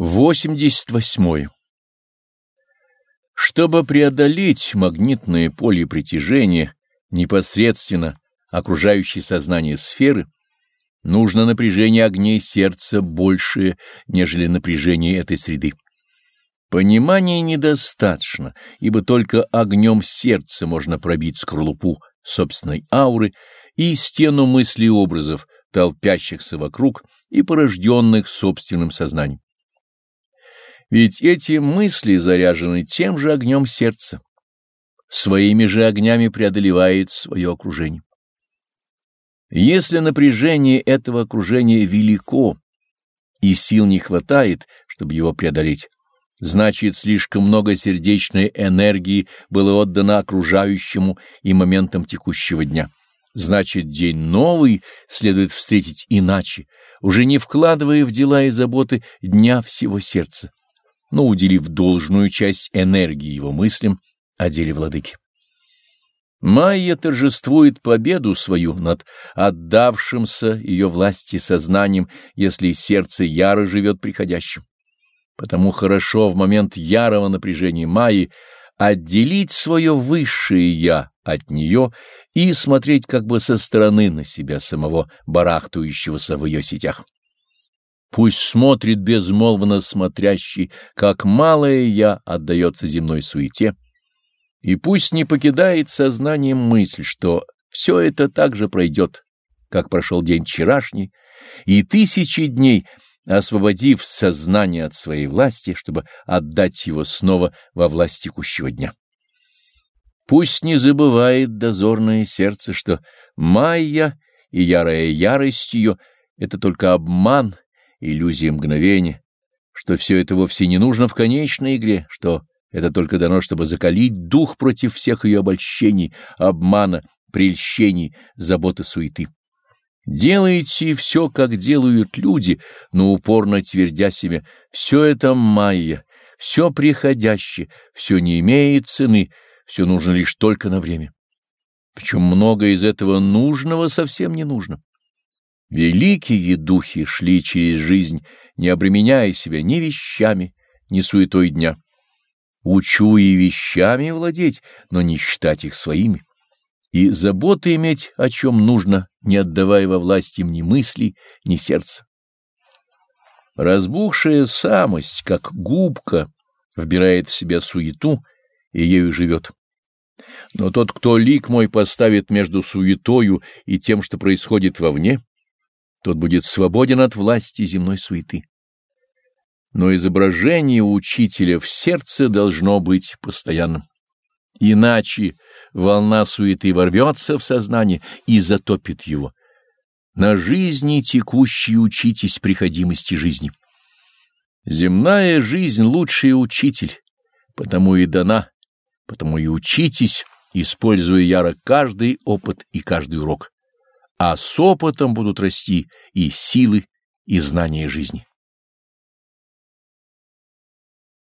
88. Чтобы преодолеть магнитное поле притяжения непосредственно окружающей сознание сферы, нужно напряжение огней сердца большее, нежели напряжение этой среды. Понимания недостаточно, ибо только огнем сердца можно пробить скорлупу собственной ауры и стену мыслей и образов, толпящихся вокруг и порожденных собственным сознанием. Ведь эти мысли заряжены тем же огнем сердца. Своими же огнями преодолевает свое окружение. Если напряжение этого окружения велико, и сил не хватает, чтобы его преодолеть, значит, слишком много сердечной энергии было отдано окружающему и моментам текущего дня. Значит, день новый следует встретить иначе, уже не вкладывая в дела и заботы дня всего сердца но уделив должную часть энергии его мыслям о деле владыки. Майя торжествует победу свою над отдавшимся ее власти сознанием, если сердце яро живет приходящим. Потому хорошо в момент ярого напряжения Майи отделить свое высшее «я» от нее и смотреть как бы со стороны на себя самого, барахтающегося в ее сетях. Пусть смотрит безмолвно смотрящий, как малое «я» отдается земной суете, и пусть не покидает сознанием мысль, что все это так же пройдет, как прошел день вчерашний, и тысячи дней, освободив сознание от своей власти, чтобы отдать его снова во власть текущего дня. Пусть не забывает дозорное сердце, что майя и ярая ярость ее — это только обман — иллюзия мгновения, что все это вовсе не нужно в конечной игре, что это только дано, чтобы закалить дух против всех ее обольщений, обмана, прельщений, заботы, суеты. Делайте все, как делают люди, но упорно твердя себе, все это майя, все приходящее, все не имеет цены, все нужно лишь только на время. Причем многое из этого нужного совсем не нужно. Великие духи шли через жизнь, не обременяя себя ни вещами, ни суетой дня. Учу и вещами владеть, но не считать их своими. И заботы иметь, о чем нужно, не отдавая во власть им ни мыслей, ни сердца. Разбухшая самость, как губка, вбирает в себя суету и ею живет. Но тот, кто лик мой поставит между суетою и тем, что происходит вовне, тот будет свободен от власти земной суеты. Но изображение учителя в сердце должно быть постоянным. Иначе волна суеты ворвется в сознание и затопит его. На жизни текущей учитесь приходимости жизни. Земная жизнь — лучший учитель, потому и дана, потому и учитесь, используя яро каждый опыт и каждый урок а с опытом будут расти и силы, и знания жизни.